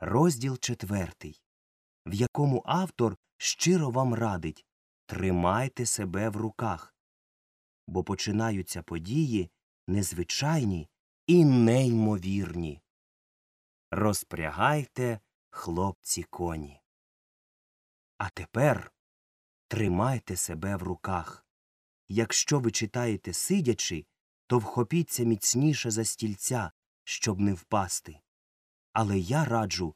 розділ четвертий, в якому автор щиро вам радить тримайте себе в руках, бо починаються події незвичайні і неймовірні. Розпрягайте, хлопці, коні. А тепер тримайте себе в руках. Якщо ви читаєте сидячи, то вхопіться міцніше за стільця, щоб не впасти. Але я раджу,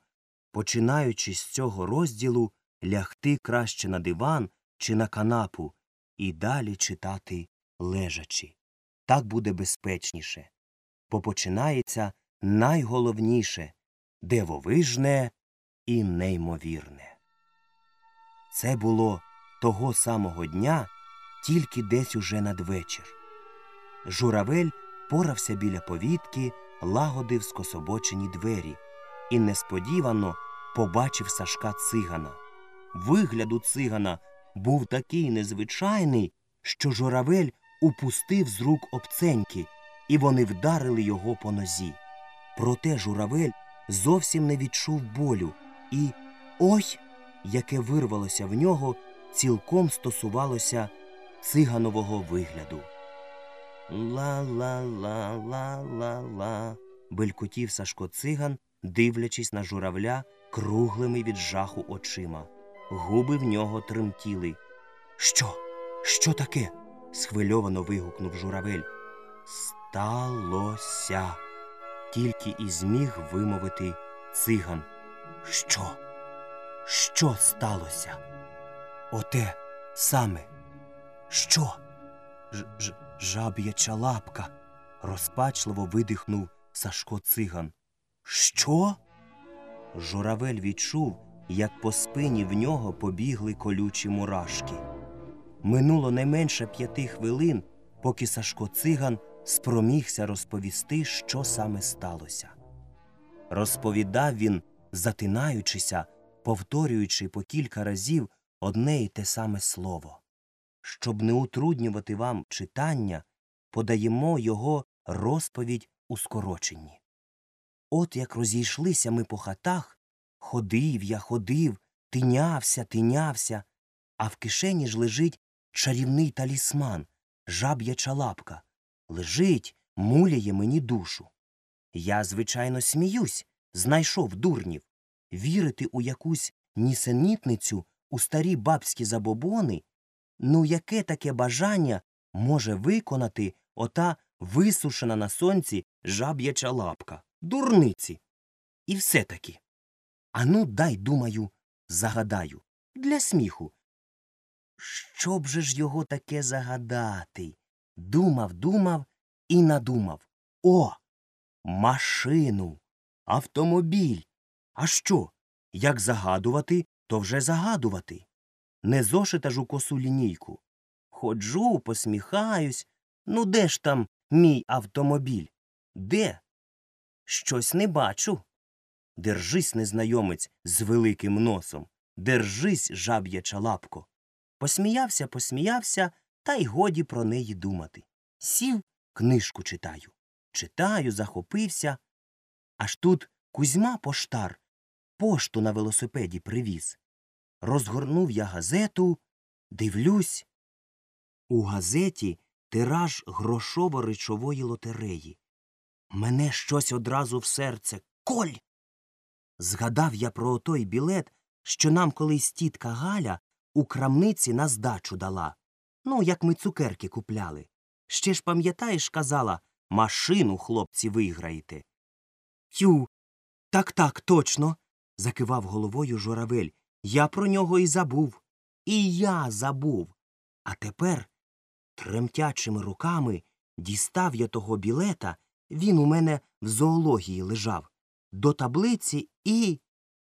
починаючи з цього розділу, лягти краще на диван чи на канапу і далі читати лежачи. Так буде безпечніше. Бо починається найголовніше дивовижне і неймовірне. Це було того самого дня, тільки десь уже надвечір. Журавель порався біля повітки, лагодив скособочені двері і несподівано побачив Сашка цигана. Вигляд у цигана був такий незвичайний, що журавель упустив з рук обценьки, і вони вдарили його по нозі. Проте журавель зовсім не відчув болю, і ой, яке вирвалося в нього, цілком стосувалося циганового вигляду. Ла-ла-ла-ла-ла-ла. белькотів Сашко циган, дивлячись на журавля круглими від жаху очима. Губи в нього тремтіли. Що? Що таке? схвильовано вигукнув журавель. Сталося. Тільки і зміг вимовити циган. Що? Що сталося? Оте саме. Що? Жаб'яча лапка. розпачливо видихнув Сашко циган. Що? Журавель відчув, як по спині в нього побігли колючі мурашки. Минуло не менше п'яти хвилин, поки Сашко циган спромігся розповісти, що саме сталося. Розповідав він, затинаючися, повторюючи по кілька разів одне й те саме слово. Щоб не утруднювати вам читання, подаємо його розповідь у скороченні. От як розійшлися ми по хатах, ходив я, ходив, тинявся, тинявся, а в кишені ж лежить чарівний талісман, жаб'яча лапка. Лежить, муляє мені душу. Я, звичайно, сміюсь, знайшов дурнів. Вірити у якусь нісенітницю, у старі бабські забобони. Ну, яке таке бажання може виконати ота висушена на сонці жаб'яча лапка? Дурниці. І все таки. Ану, дай, думаю, загадаю. Для сміху. Що б же ж його таке загадати? Думав, думав і надумав. О! Машину, автомобіль. А що? Як загадувати, то вже загадувати. Не зошита ж у косу лінійку. Ходжу, посміхаюсь. Ну, де ж там мій автомобіль? Де? Щось не бачу. Держись, незнайомець з великим носом. Держись, жаб'яча лапко. Посміявся, посміявся, та й годі про неї думати. Сів, книжку читаю. Читаю, захопився. Аж тут Кузьма поштар пошту на велосипеді привіз. Розгорнув я газету, дивлюсь. У газеті тираж грошово-речової лотереї. Мене щось одразу в серце коль. Згадав я про той білет, що нам колись тітка Галя у крамниці на здачу дала. Ну, як ми цукерки купляли. Ще ж, пам'ятаєш, казала машину, хлопці, виграєте. Тю, так так, точно. закивав головою журавель. Я про нього і забув. І я забув. А тепер тремтячими руками дістав я того білета, він у мене в зоології лежав, до таблиці і.